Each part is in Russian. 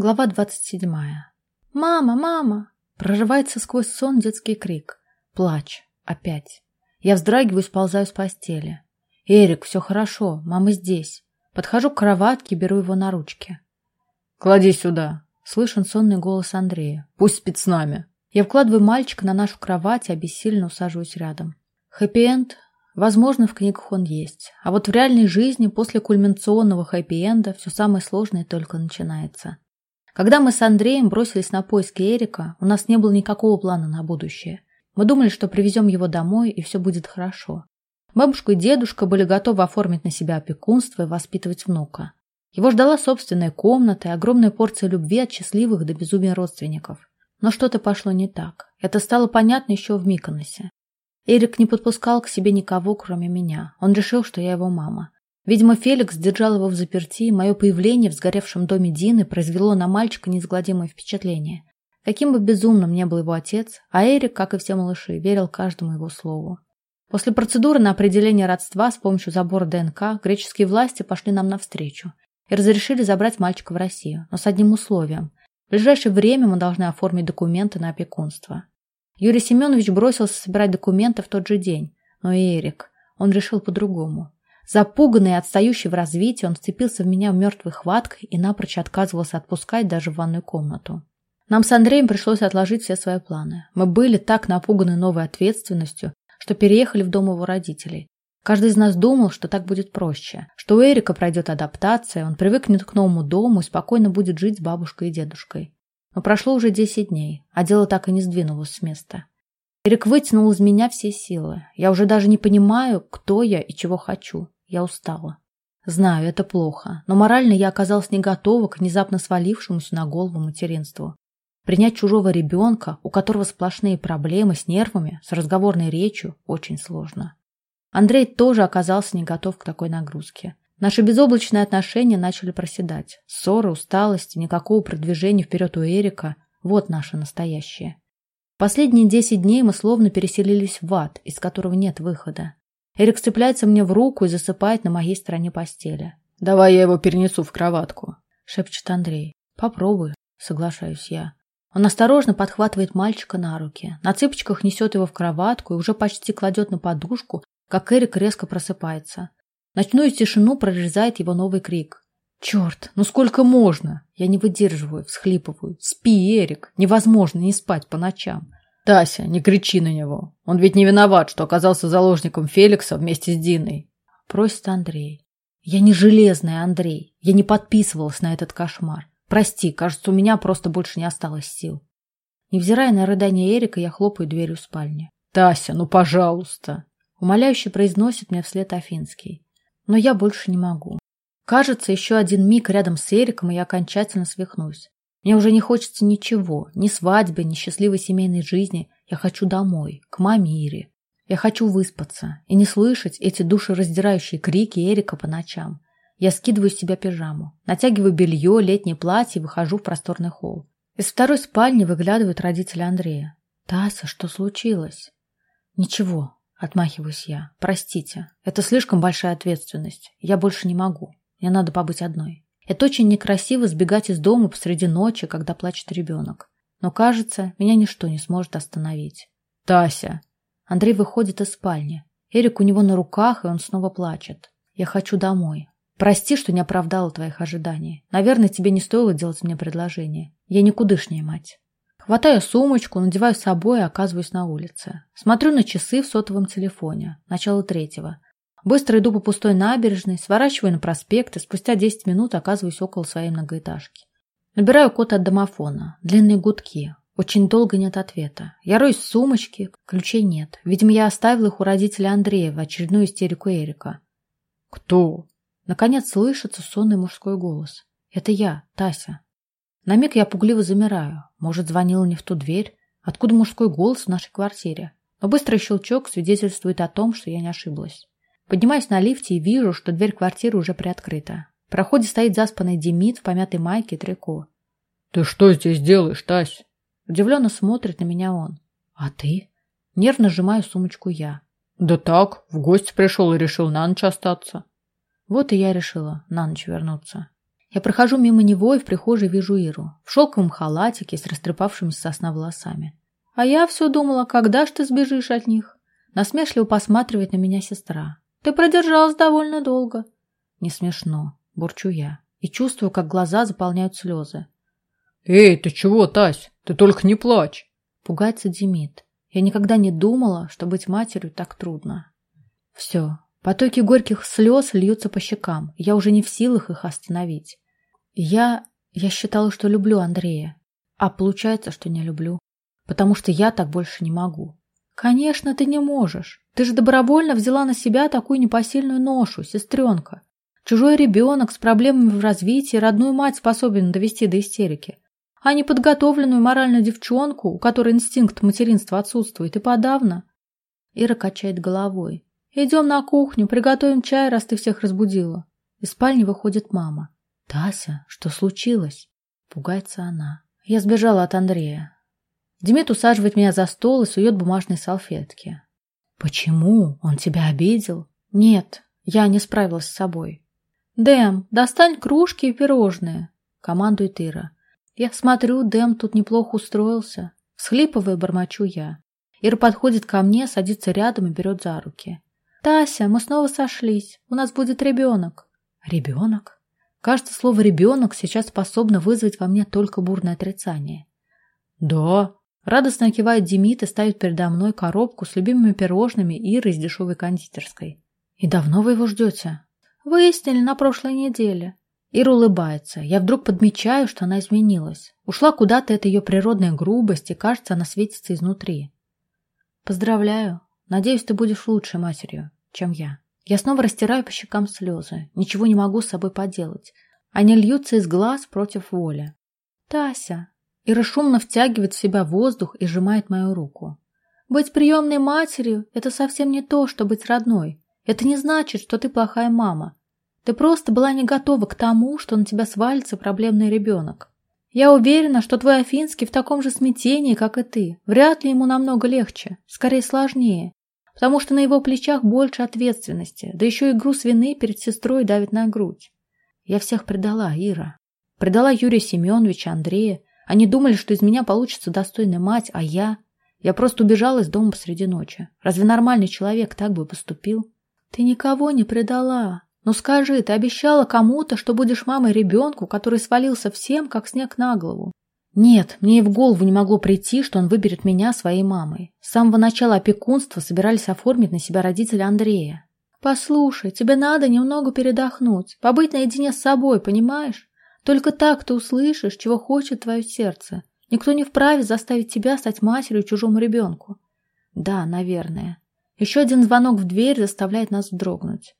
Глава двадцать седьмая. «Мама! Мама!» Прорывается сквозь сон детский крик. Плач. Опять. Я вздрагиваю и сползаю с постели. «Эрик, все хорошо. Мама здесь». Подхожу к кроватке беру его на ручки. «Клади сюда!» Слышен сонный голос Андрея. «Пусть спит с нами!» Я вкладываю мальчика на нашу кровать и обессиленно усаживаюсь рядом. Хэппи-энд? Возможно, в книгах он есть. А вот в реальной жизни после кульминационного хэппи-энда все самое сложное только начинается. Когда мы с Андреем бросились на поиски Эрика, у нас не было никакого плана на будущее. Мы думали, что привезем его домой, и все будет хорошо. Бабушка и дедушка были готовы оформить на себя опекунство и воспитывать внука. Его ждала собственная комната и огромная порция любви от счастливых до безумия родственников. Но что-то пошло не так. Это стало понятно еще в Миконосе. Эрик не подпускал к себе никого, кроме меня. Он решил, что я его мама. Видимо, Феликс держал его в заперти, и мое появление в сгоревшем доме Дины произвело на мальчика неизгладимое впечатление. Каким бы безумным ни был его отец, а Эрик, как и все малыши, верил каждому его слову. После процедуры на определение родства с помощью забора ДНК греческие власти пошли нам навстречу и разрешили забрать мальчика в Россию, но с одним условием. В ближайшее время мы должны оформить документы на опекунство. Юрий Семенович бросился собирать документы в тот же день, но и Эрик, он решил по-другому. Запуганный и отстающий в развитии, он вцепился в меня мертвой хваткой и напрочь отказывался отпускать даже в ванную комнату. Нам с Андреем пришлось отложить все свои планы. Мы были так напуганы новой ответственностью, что переехали в дом его родителей. Каждый из нас думал, что так будет проще, что у Эрика пройдет адаптация, он привыкнет к новому дому и спокойно будет жить с бабушкой и дедушкой. Но прошло уже 10 дней, а дело так и не сдвинулось с места. Эрик вытянул из меня все силы. Я уже даже не понимаю, кто я и чего хочу. Я устала. Знаю, это плохо, но морально я оказалась не готова к внезапно свалившемуся на голову материнству. Принять чужого ребенка, у которого сплошные проблемы с нервами, с разговорной речью, очень сложно. Андрей тоже оказался не готов к такой нагрузке. Наши безоблачные отношения начали проседать. Ссоры, усталость, никакого продвижения вперед у Эрика – вот наше настоящее. Последние десять дней мы словно переселились в ад, из которого нет выхода. Эрик цепляется мне в руку и засыпает на моей стороне постели. «Давай я его перенесу в кроватку», — шепчет Андрей. «Попробуй», — соглашаюсь я. Он осторожно подхватывает мальчика на руки, на цыпочках несет его в кроватку и уже почти кладет на подушку, как Эрик резко просыпается. Ночную тишину прорезает его новый крик. «Черт, ну сколько можно?» Я не выдерживаю, всхлипываю. «Спи, Эрик, невозможно не спать по ночам». «Тася, не кричи на него. Он ведь не виноват, что оказался заложником Феликса вместе с Диной», — просит Андрей. «Я не железный, Андрей. Я не подписывалась на этот кошмар. Прости, кажется, у меня просто больше не осталось сил». Невзирая на рыдание Эрика, я хлопаю дверью спальни. «Тася, ну пожалуйста!» Умоляюще произносит мне вслед Афинский. Но я больше не могу. Кажется, еще один миг рядом с Эриком, и я окончательно свихнусь. Мне уже не хочется ничего, ни свадьбы, ни счастливой семейной жизни. Я хочу домой, к маме Ире. Я хочу выспаться и не слышать эти душераздирающие крики Эрика по ночам. Я скидываю с себя пижаму, натягиваю белье, летнее платье и выхожу в просторный холл. Из второй спальни выглядывают родители Андрея. «Тася, что случилось?» «Ничего», — отмахиваюсь я. «Простите, это слишком большая ответственность. Я больше не могу. Мне надо побыть одной». Это очень некрасиво сбегать из дома посреди ночи, когда плачет ребенок. Но, кажется, меня ничто не сможет остановить. «Тася!» Андрей выходит из спальни. Эрик у него на руках, и он снова плачет. «Я хочу домой. Прости, что не оправдала твоих ожиданий. Наверное, тебе не стоило делать мне предложение. Я никудышняя мать». Хватаю сумочку, надеваю с собой и оказываюсь на улице. Смотрю на часы в сотовом телефоне. Начало третьего. Быстро иду по пустой набережной, сворачиваю на проспект и спустя 10 минут оказываюсь около своей многоэтажки. Набираю код от домофона. Длинные гудки. Очень долго нет ответа. Я роюсь в сумочке, ключей нет. Видимо, я оставила их у родителя Андрея в очередную истерику Эрика. «Кто?» Наконец слышится сонный мужской голос. «Это я, Тася». На миг я пугливо замираю. Может, звонила не в ту дверь? Откуда мужской голос в нашей квартире? Но быстрый щелчок свидетельствует о том, что я не ошиблась. Поднимаюсь на лифте и вижу, что дверь квартиры уже приоткрыта. В проходе стоит заспанный Демид в помятой майке и трико. «Ты что здесь делаешь, Тась?» Удивленно смотрит на меня он. «А ты?» Нервно сжимаю сумочку я. «Да так, в гости пришел и решил на ночь остаться». Вот и я решила на ночь вернуться. Я прохожу мимо него и в прихожей вижу Иру. В шелковом халатике с растрепавшимися сосна волосами. А я все думала, когда ж ты сбежишь от них? Насмешливо посматривает на меня сестра. Ты продержалась довольно долго. Не смешно, бурчу я. И чувствую, как глаза заполняют слезы. Эй, ты чего, Тась? Ты только не плачь. Пугается Демид. Я никогда не думала, что быть матерью так трудно. Все, Потоки горьких слез льются по щекам. Я уже не в силах их остановить. Я... я считала, что люблю Андрея. А получается, что не люблю. Потому что я так больше не могу. Конечно, ты не можешь. Ты же добровольно взяла на себя такую непосильную ношу, сестренка. Чужой ребенок с проблемами в развитии родную мать способен довести до истерики. А неподготовленную моральную девчонку, у которой инстинкт материнства отсутствует, и подавно. Ира качает головой. Идем на кухню, приготовим чай, раз ты всех разбудила. Из спальни выходит мама. Тася, что случилось? Пугается она. Я сбежала от Андрея. Демид усаживает меня за стол и сует бумажные салфетки. Почему? Он тебя обидел? Нет, я не справилась с собой. Дэм, достань кружки и пирожные, командует Ира. Я смотрю, Дэм тут неплохо устроился. Схлипывая, бормочу я. Ира подходит ко мне, садится рядом и берет за руки. «Тася, мы снова сошлись. У нас будет ребенок». «Ребенок?» Кажется, слово «ребенок» сейчас способно вызвать во мне только бурное отрицание. «Да». Радостно кивает Демид и ставит передо мной коробку с любимыми пирожными Иры из дешевой кондитерской. «И давно вы его ждете?» «Выяснили на прошлой неделе». Ира улыбается. Я вдруг подмечаю, что она изменилась. Ушла куда-то эта ее природная грубость, и, кажется, она светится изнутри. «Поздравляю. Надеюсь, ты будешь лучшей матерью, чем я. Я снова растираю по щекам слезы. Ничего не могу с собой поделать. Они льются из глаз против воли. Тася. Ира шумно втягивает в себя воздух и сжимает мою руку. Быть приемной матерью – это совсем не то, что быть родной. Это не значит, что ты плохая мама. Ты просто была не готова к тому, что на тебя свалится проблемный ребенок. Я уверена, что твой Афинский в таком же смятении, как и ты. Вряд ли ему намного легче, скорее сложнее потому что на его плечах больше ответственности, да еще и груз вины перед сестрой давит на грудь. Я всех предала, Ира. Предала Юрия Семеновича, Андрея. Они думали, что из меня получится достойная мать, а я... Я просто убежала из дома посреди ночи. Разве нормальный человек так бы поступил? Ты никого не предала. Ну скажи, ты обещала кому-то, что будешь мамой ребенку, который свалился всем, как снег на голову. Нет, мне и в голову не могло прийти, что он выберет меня своей мамой. С самого начала опекунства собирались оформить на себя родители Андрея. Послушай, тебе надо немного передохнуть, побыть наедине с собой, понимаешь? Только так ты услышишь, чего хочет твое сердце. Никто не вправе заставить тебя стать матерью чужому ребенку. Да, наверное. Еще один звонок в дверь заставляет нас вздрогнуть.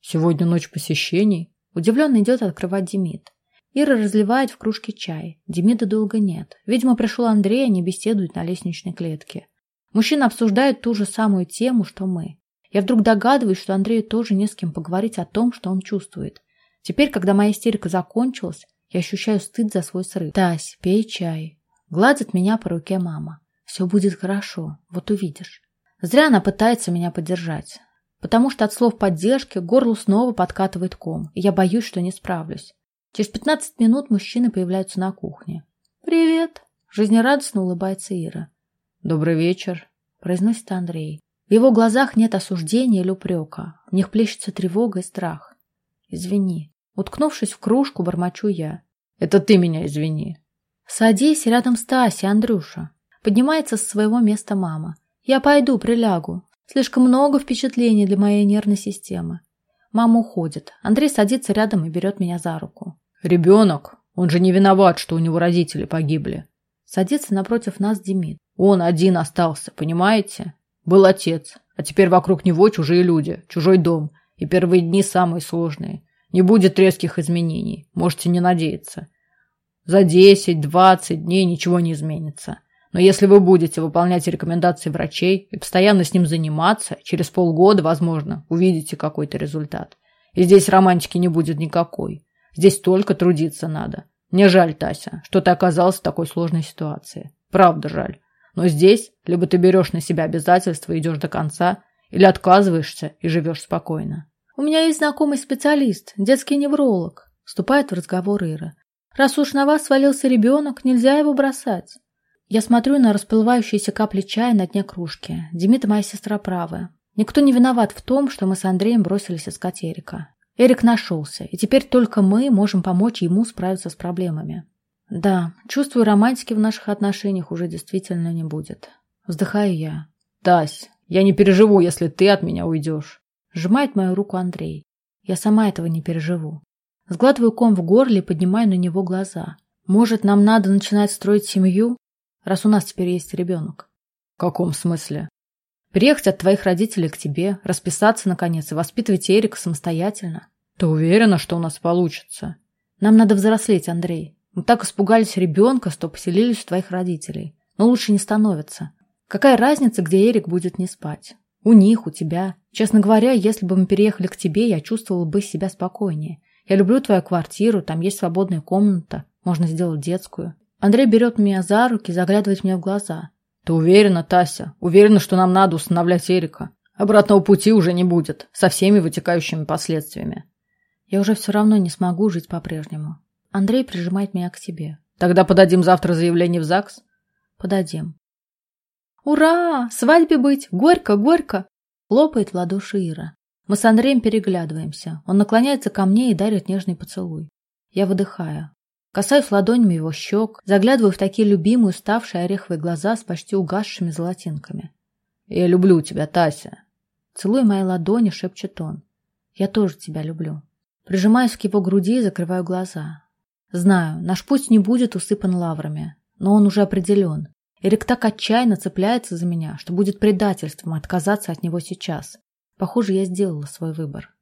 Сегодня ночь посещений. Удивленно идет открывать Демид. Ира разливает в кружке чай. Демида долго нет. Видимо, пришел Андрей, они беседуют на лестничной клетке. Мужчины обсуждают ту же самую тему, что мы. Я вдруг догадываюсь, что Андрею тоже не с кем поговорить о том, что он чувствует. Теперь, когда моя истерика закончилась, я ощущаю стыд за свой срыв. «Тась, пей чай». Гладит меня по руке мама. «Все будет хорошо, вот увидишь». Зря она пытается меня поддержать. Потому что от слов поддержки горлу снова подкатывает ком, и я боюсь, что не справлюсь. Через 15 минут мужчины появляются на кухне. «Привет!» – жизнерадостно улыбается Ира. «Добрый вечер!» – произносит Андрей. В его глазах нет осуждения или упрека. В них плещется тревога и страх. «Извини». Уткнувшись в кружку, бормочу я. «Это ты меня извини». «Садись рядом с Тасей, Андрюша». Поднимается с своего места мама. «Я пойду, прилягу. Слишком много впечатлений для моей нервной системы». Мама уходит. Андрей садится рядом и берет меня за руку. Ребенок, он же не виноват, что у него родители погибли. Садится напротив нас Демид. Он один остался, понимаете? Был отец, а теперь вокруг него чужие люди, чужой дом. И первые дни самые сложные. Не будет резких изменений, можете не надеяться. За 10-20 дней ничего не изменится. Но если вы будете выполнять рекомендации врачей и постоянно с ним заниматься, через полгода, возможно, увидите какой-то результат. И здесь романтики не будет никакой. Здесь только трудиться надо. Мне жаль, Тася, что ты оказалась в такой сложной ситуации. Правда жаль. Но здесь либо ты берешь на себя обязательства и идешь до конца, или отказываешься и живешь спокойно. У меня есть знакомый специалист, детский невролог. Вступает в разговор Ира. Раз уж на вас свалился ребенок, нельзя его бросать. Я смотрю на расплывающиеся капли чая на дне кружки. Демита моя сестра правая. Никто не виноват в том, что мы с Андреем бросились искать Эрика. Эрик нашелся, и теперь только мы можем помочь ему справиться с проблемами. Да, чувствую, романтики в наших отношениях уже действительно не будет. Вздыхаю я. Тась, я не переживу, если ты от меня уйдешь. Сжимает мою руку Андрей. Я сама этого не переживу. Сглатываю ком в горле и поднимаю на него глаза. Может, нам надо начинать строить семью, раз у нас теперь есть ребенок? В каком смысле? Приехать от твоих родителей к тебе, расписаться, наконец, и воспитывать Эрика самостоятельно. Ты уверена, что у нас получится? Нам надо взрослеть, Андрей. Мы так испугались ребенка, что поселились у твоих родителей. Но лучше не становится. Какая разница, где Эрик будет не спать? У них, у тебя. Честно говоря, если бы мы переехали к тебе, я чувствовала бы себя спокойнее. Я люблю твою квартиру, там есть свободная комната, можно сделать детскую. Андрей берет меня за руки, заглядывает мне в глаза. Ты уверена, Тася? Уверена, что нам надо усыновлять Эрика? Обратного пути уже не будет, со всеми вытекающими последствиями. Я уже все равно не смогу жить по-прежнему. Андрей прижимает меня к себе. Тогда подадим завтра заявление в ЗАГС? Подадим. Ура! Свадьбе быть! Горько, горько! Лопает в ладоши Ира. Мы с Андреем переглядываемся. Он наклоняется ко мне и дарит нежный поцелуй. Я выдыхаю. Касаюсь ладонями его щек, заглядываю в такие любимые, уставшие ореховые глаза с почти угасшими золотинками. «Я люблю тебя, Тася!» Целуя мои ладони, шепчет он. «Я тоже тебя люблю». Прижимаюсь к его груди и закрываю глаза. Знаю, наш путь не будет усыпан лаврами, но он уже определен. Эрик так отчаянно цепляется за меня, что будет предательством отказаться от него сейчас. Похоже, я сделала свой выбор.